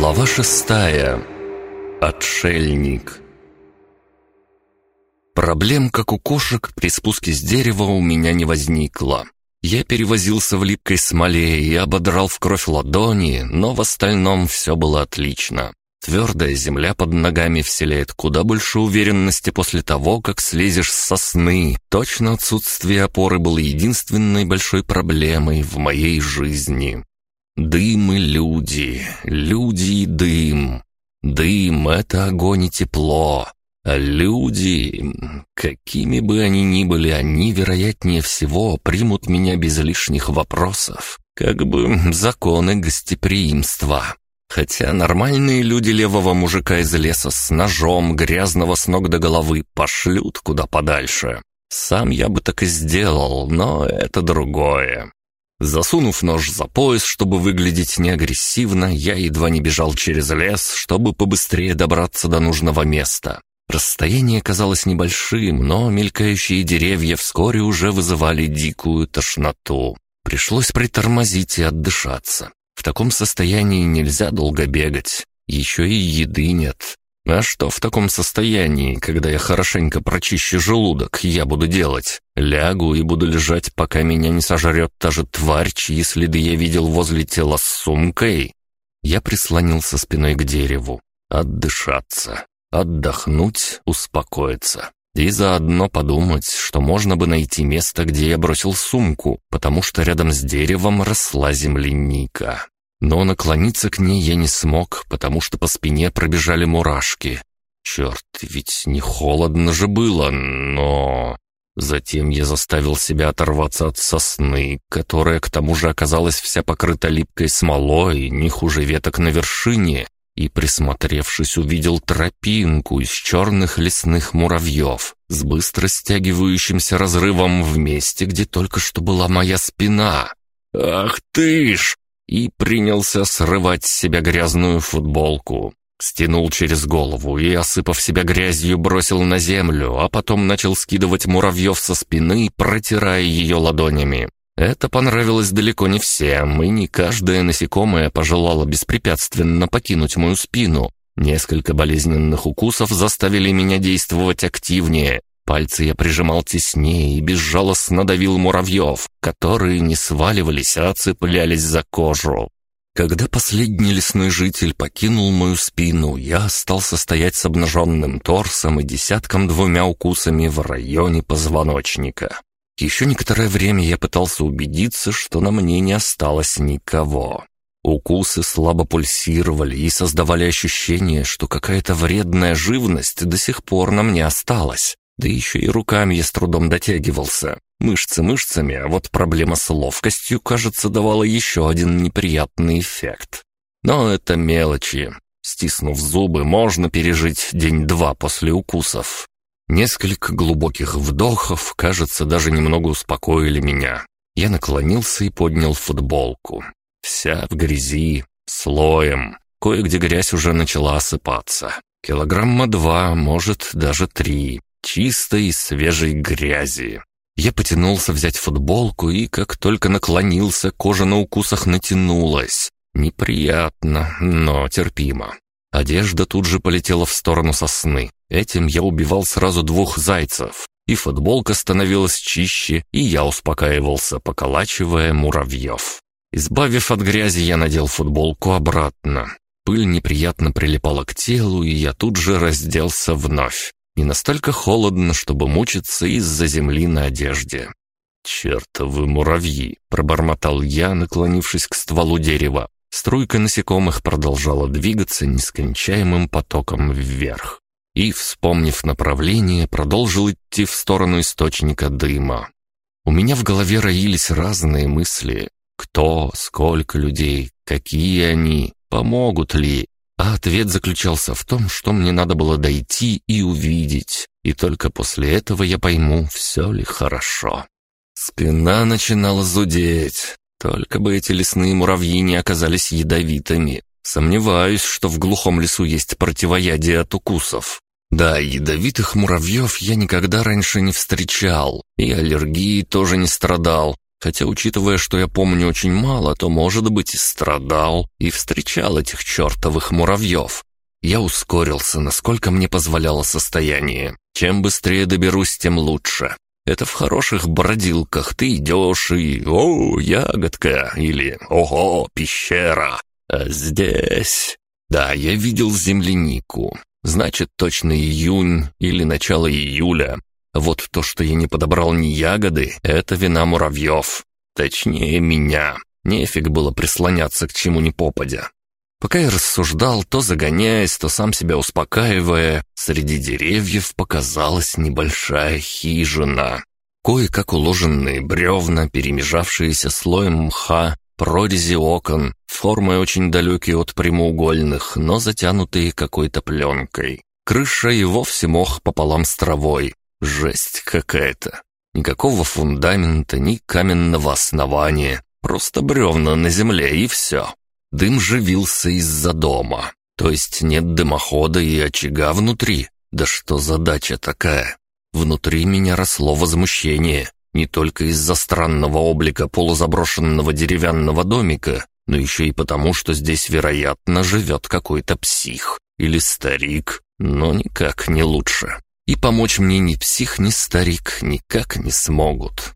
Глава шестая. Отшельник. Проблем, как у кошек, при спуске с дерева у меня не возникло. Я перевозился в липкой смоле и ободрал в кровь ладони, но в остальном все было отлично. Твердая земля под ногами вселяет куда больше уверенности после того, как слезешь с сосны. Точно отсутствие опоры было единственной большой проблемой в моей жизни. Дым и люди, люди и дым. Дым — это огонь и тепло. А люди, какими бы они ни были, они, вероятнее всего, примут меня без лишних вопросов. Как бы законы гостеприимства. Хотя нормальные люди левого мужика из леса с ножом, грязного с ног до головы, пошлют куда подальше. Сам я бы так и сделал, но это другое. Засунув нож за пояс, чтобы выглядеть неагрессивно, я едва не бежал через лес, чтобы побыстрее добраться до нужного места. Расстояние казалось небольшим, но мелькающие деревья вскоре уже вызывали дикую тошноту. Пришлось притормозить и отдышаться. В таком состоянии нельзя долго бегать. Еще и еды нет. А что в таком состоянии, когда я хорошенько прочищу желудок, я буду делать? Лягу и буду лежать, пока меня не сожрет та же тварь, чьи следы я видел возле тела с сумкой. Я прислонился спиной к дереву. Отдышаться, отдохнуть, успокоиться. И заодно подумать, что можно бы найти место, где я бросил сумку, потому что рядом с деревом росла земляника. Но наклониться к ней я не смог, потому что по спине пробежали мурашки. Черт, ведь не холодно же было, но... Затем я заставил себя оторваться от сосны, которая к тому же оказалась вся покрыта липкой смолой, не хуже веток на вершине, и, присмотревшись, увидел тропинку из черных лесных муравьев с быстро стягивающимся разрывом в месте, где только что была моя спина. «Ах ты ж!» И принялся срывать с себя грязную футболку. Стянул через голову и, осыпав себя грязью, бросил на землю, а потом начал скидывать муравьев со спины, протирая ее ладонями. Это понравилось далеко не всем, и не каждое насекомое пожелало беспрепятственно покинуть мою спину. Несколько болезненных укусов заставили меня действовать активнее, Пальцы я прижимал теснее и безжалостно давил муравьев, которые не сваливались, а цеплялись за кожу. Когда последний лесной житель покинул мою спину, я остался стоять с обнаженным торсом и десятком двумя укусами в районе позвоночника. Еще некоторое время я пытался убедиться, что на мне не осталось никого. Укусы слабо пульсировали и создавали ощущение, что какая-то вредная живность до сих пор на мне осталась. Да еще и руками я с трудом дотягивался. Мышцы мышцами, а вот проблема с ловкостью, кажется, давала еще один неприятный эффект. Но это мелочи. Стиснув зубы, можно пережить день-два после укусов. Несколько глубоких вдохов, кажется, даже немного успокоили меня. Я наклонился и поднял футболку. Вся в грязи, слоем. Кое-где грязь уже начала осыпаться. Килограмма два, может, даже три чистой и свежей грязи. Я потянулся взять футболку, и как только наклонился, кожа на укусах натянулась. Неприятно, но терпимо. Одежда тут же полетела в сторону сосны. Этим я убивал сразу двух зайцев. И футболка становилась чище, и я успокаивался, поколачивая муравьев. Избавив от грязи, я надел футболку обратно. Пыль неприятно прилипала к телу, и я тут же разделся вновь. Не настолько холодно, чтобы мучиться из-за земли на одежде. «Чертовы муравьи!» — пробормотал я, наклонившись к стволу дерева. Струйка насекомых продолжала двигаться нескончаемым потоком вверх. И, вспомнив направление, продолжил идти в сторону источника дыма. У меня в голове роились разные мысли. Кто, сколько людей, какие они, помогут ли, а ответ заключался в том, что мне надо было дойти и увидеть, и только после этого я пойму, все ли хорошо. Спина начинала зудеть. Только бы эти лесные муравьи не оказались ядовитыми. Сомневаюсь, что в глухом лесу есть противоядие от укусов. Да, ядовитых муравьев я никогда раньше не встречал, и аллергии тоже не страдал. Хотя, учитывая, что я помню очень мало, то, может быть, и страдал, и встречал этих чертовых муравьев. Я ускорился, насколько мне позволяло состояние. Чем быстрее доберусь, тем лучше. Это в хороших бродилках ты идешь и «О, ягодка!» или «Ого, пещера!» А здесь... Да, я видел землянику. Значит, точно июнь или начало июля. Вот то, что я не подобрал ни ягоды, это вина муравьев. Точнее, меня. Нефиг было прислоняться к чему ни попадя. Пока я рассуждал, то загоняясь, то сам себя успокаивая, среди деревьев показалась небольшая хижина. Кое-как уложенные бревна, перемежавшиеся слоем мха, прорези окон, формы очень далекие от прямоугольных, но затянутые какой-то пленкой. Крыша и вовсе мох пополам с травой. Жесть какая-то. Никакого фундамента, ни каменного основания. Просто бревна на земле и все. Дым живился из-за дома. То есть нет дымохода и очага внутри. Да что задача такая? Внутри меня росло возмущение. Не только из-за странного облика полузаброшенного деревянного домика, но еще и потому, что здесь, вероятно, живет какой-то псих или старик, но никак не лучше. И помочь мне ни псих, ни старик никак не смогут.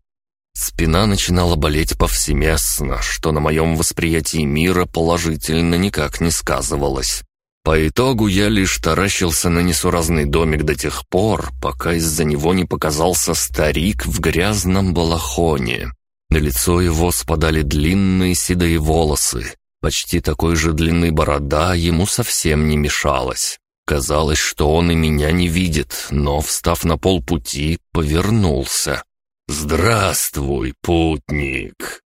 Спина начинала болеть повсеместно, что на моем восприятии мира положительно никак не сказывалось. По итогу я лишь таращился на несуразный домик до тех пор, пока из-за него не показался старик в грязном балахоне. На лицо его спадали длинные седые волосы. Почти такой же длины борода ему совсем не мешалась. Казалось, что он и меня не видит, но, встав на полпути, повернулся. «Здравствуй, путник!»